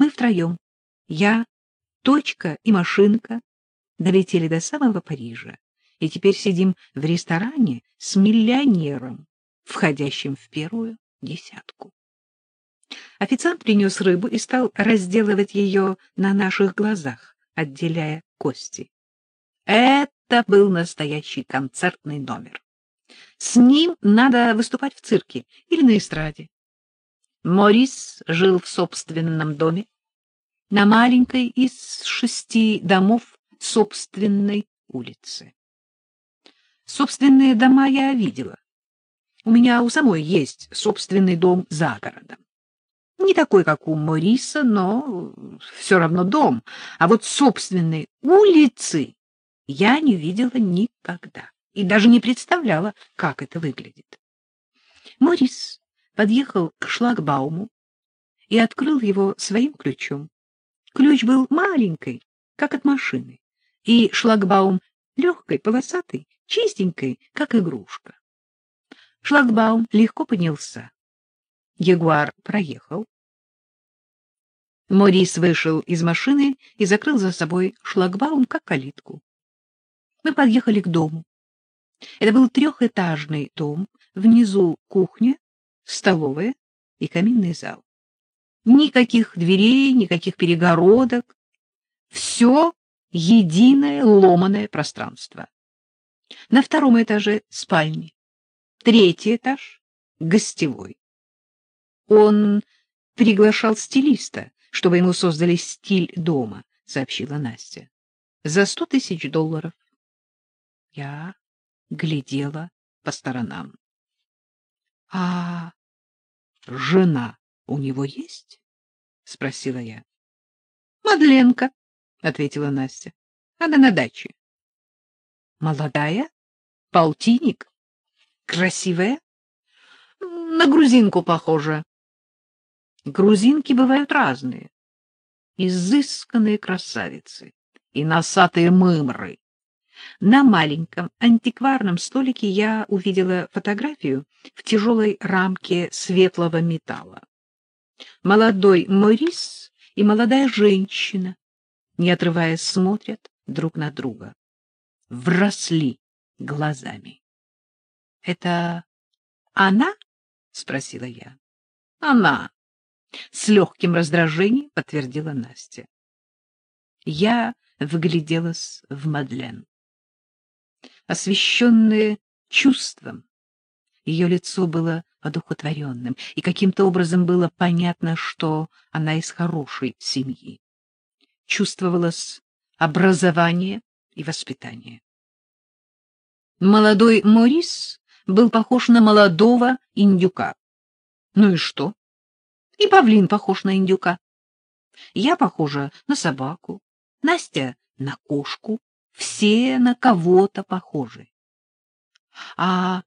Мы втроем, я, Точка и Машинка, долетели до самого Парижа и теперь сидим в ресторане с миллионером, входящим в первую десятку. Официант принес рыбу и стал разделывать ее на наших глазах, отделяя кости. Это был настоящий концертный номер. С ним надо выступать в цирке или на эстраде. Морис жил в собственном доме, на маленькой из шести домов собственной улицы. Собственные дома я видела. У меня у самой есть собственный дом за городом. Не такой, как у Мориса, но все равно дом. А вот собственной улицы я не видела никогда и даже не представляла, как это выглядит. Морис подъехал к шлагбауму и открыл его своим ключом. Ключ был маленький, как от машины, и шлагбаум легкой, полосатый, чистенькой, как игрушка. Шлагбаум легко поднялся. Ягуар проехал. Морис вышел из машины и закрыл за собой шлагбаум, как калитку. Мы подъехали к дому. Это был трехэтажный дом, внизу кухня, столовая и каминный зал. Никаких дверей, никаких перегородок. Все единое ломаное пространство. На втором этаже спальни. Третий этаж — гостевой. Он приглашал стилиста, чтобы ему создали стиль дома, — сообщила Настя. За сто тысяч долларов. Я глядела по сторонам. — А жена у него есть? — спросила я. — Мадленка, — ответила Настя. — Она на даче. — Молодая? Полтинник? Красивая? — На грузинку похожа. Грузинки бывают разные. Изысканные красавицы и носатые мымры. На маленьком антикварном столике я увидела фотографию в тяжелой рамке светлого металла. Молодой Морис и молодая женщина, не отрываясь, смотрят друг на друга. Вросли глазами. — Это она? — спросила я. — Она. С легким раздражением подтвердила Настя. Я вгляделась в Мадлен. Освещенное чувством, ее лицо было одухотворенным, и каким-то образом было понятно, что она из хорошей семьи. Чувствовалось образование и воспитание. Молодой Морис был похож на молодого индюка. Ну и что? И павлин похож на индюка. Я похожа на собаку, Настя — на кошку, все на кого-то похожи. — А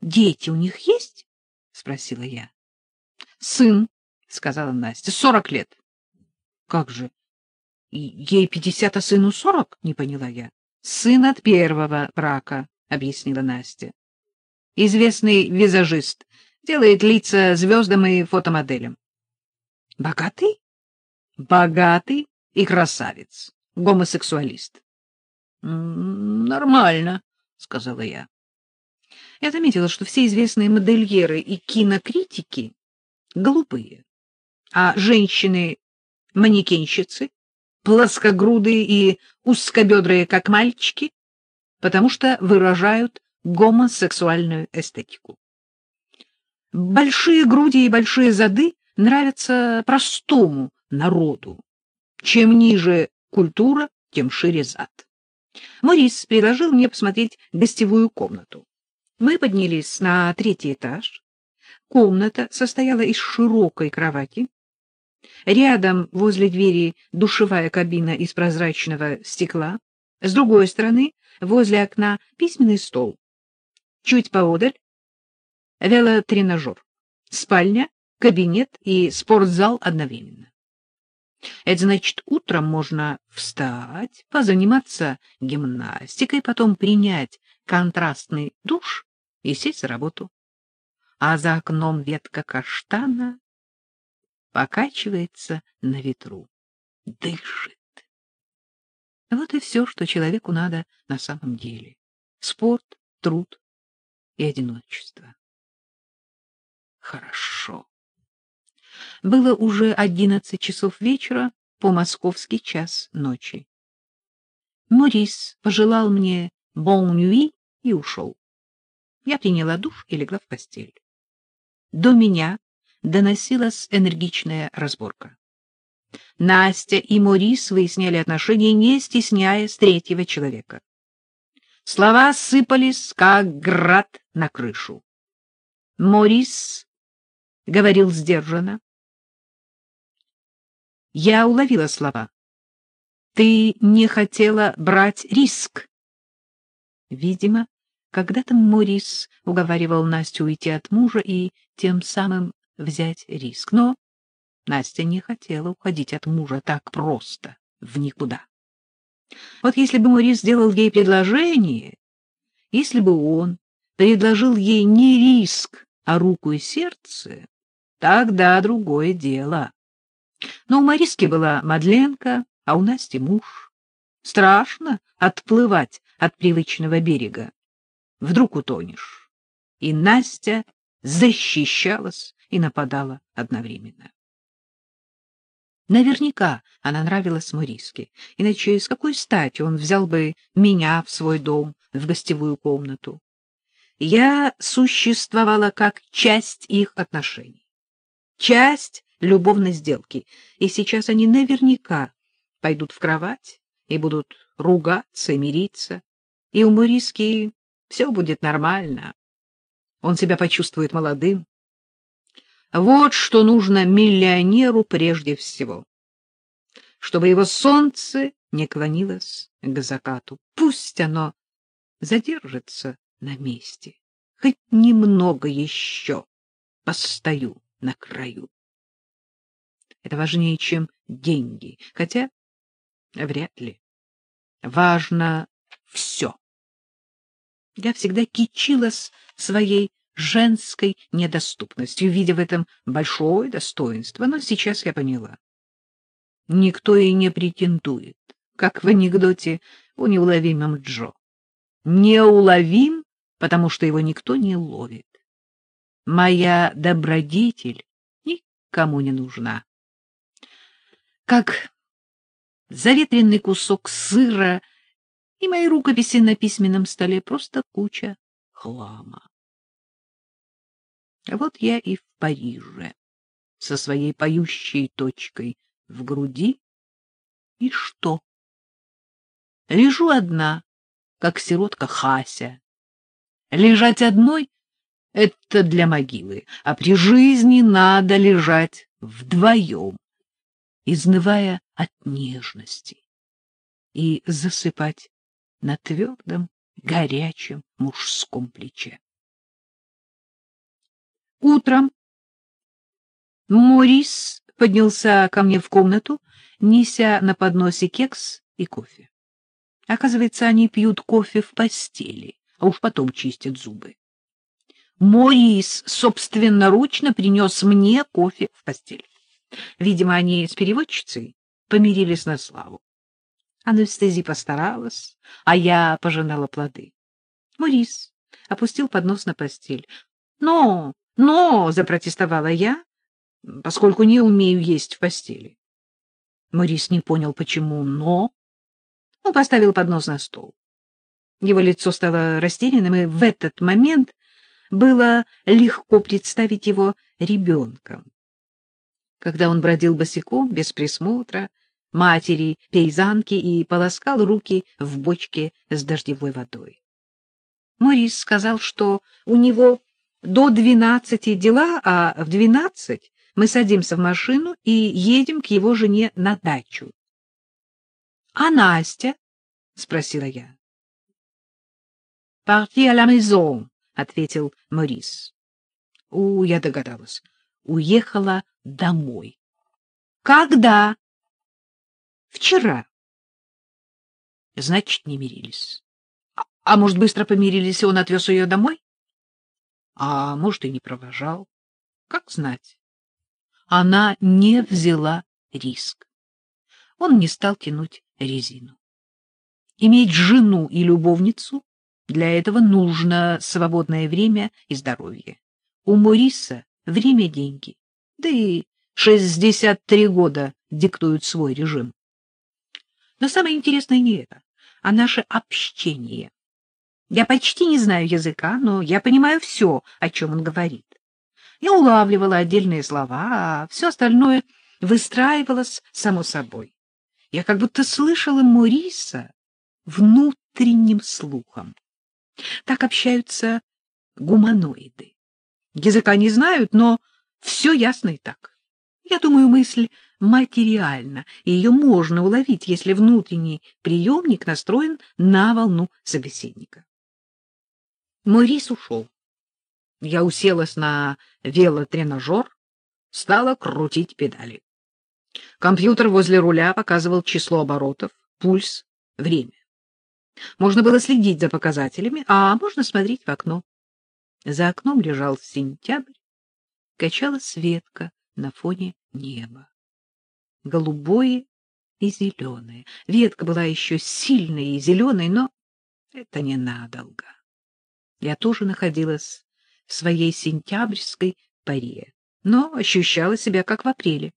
дети у них есть? — спросила я. — Сын, — сказала Настя, — сорок лет. — Как же? Ей пятьдесят, а сыну сорок? — не поняла я. — Сын от первого брака, — объяснила Настя. — Известный визажист, делает лица звездам и фотомоделям. Богатый? Богатый и красавец, гомосексуалист. Нормально, сказала я. Я заметила, что все известные модельеры и кинокритики глупые, а женщины-манекенщицы плоскогрудые и узкобедрые, как мальчики, потому что выражают гомосексуальную эстетику. Большие груди и большие зады нравятся простому народу. Чем ниже культура, тем шире зад. Морис предложил мне посмотреть гостевую комнату. Мы поднялись на третий этаж. Комната состояла из широкой кровати. Рядом, возле двери, душевая кабина из прозрачного стекла. С другой стороны, возле окна, письменный стол. Чуть поодаль — велотренажер. Спальня кабинет и спортзал одновременно. Это значит, утром можно встать, позаниматься гимнастикой, потом принять контрастный душ и сесть за работу. А за окном ветка каштана. покачивается на ветру, дышит. Вот и все, что человеку надо на самом деле. Спорт, труд и одиночество. Хорошо. Было уже одиннадцать часов вечера по московский час ночи. Морис пожелал мне «бон нюи» и ушел. Я приняла душ и легла в постель. До меня доносилась энергичная разборка. Настя и Морис выясняли отношения, не стесняясь третьего человека. Слова сыпались, как град на крышу. Морис говорил сдержанно. Я уловила слова. Ты не хотела брать риск. Видимо, когда-то Морис уговаривал Настю уйти от мужа и тем самым взять риск. Но Настя не хотела уходить от мужа так просто, в никуда. Вот если бы Морис сделал ей предложение, если бы он предложил ей не риск, а руку и сердце, тогда другое дело. Но у Мариски была Мадленка, а у Насти муж. Страшно отплывать от привычного берега. Вдруг утонешь. И Настя защищалась и нападала одновременно. Наверняка она нравилась Мориске, иначе с какой стати он взял бы меня в свой дом, в гостевую комнату? Я существовала как часть их отношений, часть любовной сделки, и сейчас они наверняка пойдут в кровать и будут ругаться мириться, и у Мориски все будет нормально. Он себя почувствует молодым, вот что нужно миллионеру прежде всего. Чтобы его солнце не клонилось к закату. Пусть оно задержится на месте. Хоть немного еще постою на краю. Это важнее, чем деньги. Хотя вряд ли. Важно все. Я всегда кичилась своей женской недоступностью, видя в этом большое достоинство, но сейчас я поняла. Никто и не претендует, как в анекдоте о неуловимом Джо. Неуловим, потому что его никто не ловит. Моя добродетель никому не нужна. Как заветренный кусок сыра и мои рукописи на письменном столе просто куча хлама. Вот я и в Париже, со своей поющей точкой в груди. И что? Лежу одна, как сиротка Хася. Лежать одной — это для могилы, а при жизни надо лежать вдвоем, изнывая от нежности, и засыпать на твердом, горячем мужском плече. Утром Морис поднялся ко мне в комнату, неся на подносе кекс и кофе. Оказывается, они пьют кофе в постели, а уж потом чистят зубы. Морис собственноручно принес мне кофе в постель. Видимо, они с переводчицей помирились на славу. Анестези постаралась, а я пожинала плоды. Морис опустил поднос на постель. — Но но, — запротестовала я, поскольку не умею есть в постели. Морис не понял, почему «но». Он поставил поднос на стол. Его лицо стало растерянным, и в этот момент было легко представить его ребенком. Когда он бродил босиком, без присмотра, матери, пейзанки и полоскал руки в бочке с дождевой водой. Морис сказал, что у него до двенадцати дела, а в двенадцать мы садимся в машину и едем к его жене на дачу. — А Настя? — спросила я. — Парти à la maison, — ответил Морис. — У, я догадалась. Уехала домой. — Когда? — Вчера. — Значит, не мирились. А, а может, быстро помирились, и он отвез ее домой? а может, и не провожал. Как знать. она не взяла риск. Он не стал тянуть резину. Иметь жену и любовницу для этого нужно свободное время и здоровье. У Мориса время — деньги, да и 63 года диктуют свой режим. Но самое интересное не это, а наше общение. Я почти не знаю языка, но я понимаю все, о чем он говорит. Я улавливала отдельные слова, а все остальное выстраивалось само собой. Я как будто слышала Мориса внутренним слухом. Так общаются гуманоиды. Языка не знают, но все ясно и так. Я думаю, мысль материальна, и ее можно уловить, если внутренний приемник настроен на волну собеседника. Морис ушел. Я уселась на велотренажер, стала крутить педали. Компьютер возле руля показывал число оборотов, пульс, время. Можно было следить за показателями, а можно смотреть в окно. За окном лежал сентябрь, качалась ветка на фоне неба. Голубое и зеленое. Ветка была еще сильной и зеленой, но это ненадолго я тоже находилась в своей сентябрьской паре, но ощущала себя как в апреле.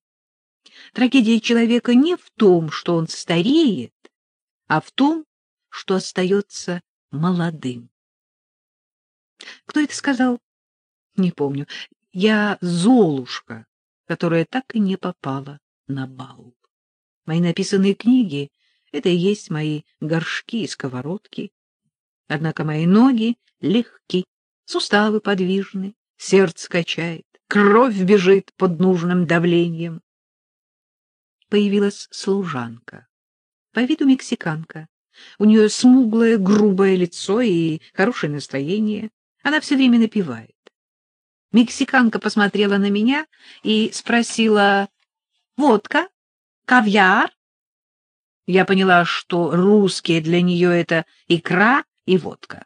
Трагедия человека не в том, что он стареет, а в том, что остается молодым. Кто это сказал? Не помню. Я Золушка, которая так и не попала на бал. Мои написанные книги — это и есть мои горшки и сковородки. Однако мои ноги легки, суставы подвижны, сердце качает, кровь бежит под нужным давлением. Появилась служанка, по виду мексиканка. У нее смуглое, грубое лицо и хорошее настроение. Она все время напевает. Мексиканка посмотрела на меня и спросила, «Водка? Кавьяр?» Я поняла, что русские для нее — это икра и водка.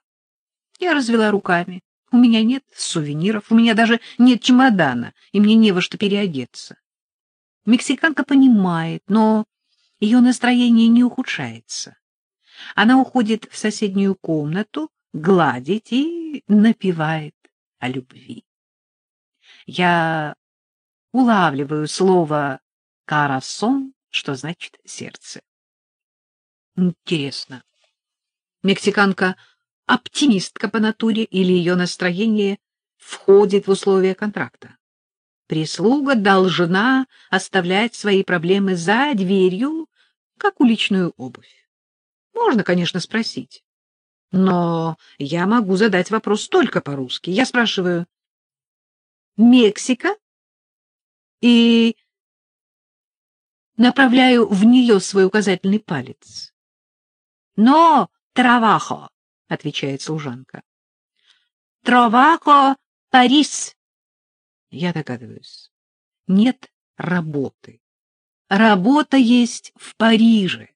Я развела руками. У меня нет сувениров, у меня даже нет чемодана, и мне не во что переодеться. Мексиканка понимает, но ее настроение не ухудшается. Она уходит в соседнюю комнату, гладит и напевает о любви. Я улавливаю слово «карасон», что значит «сердце». Интересно. Мексиканка оптимистка по натуре или ее настроение входит в условия контракта. Прислуга должна оставлять свои проблемы за дверью, как уличную обувь. Можно, конечно, спросить, но я могу задать вопрос только по-русски. Я спрашиваю, Мексика? И направляю в нее свой указательный палец. Но травахо — отвечает служанка. — Тровако Парис. Я догадываюсь. Нет работы. Работа есть в Париже.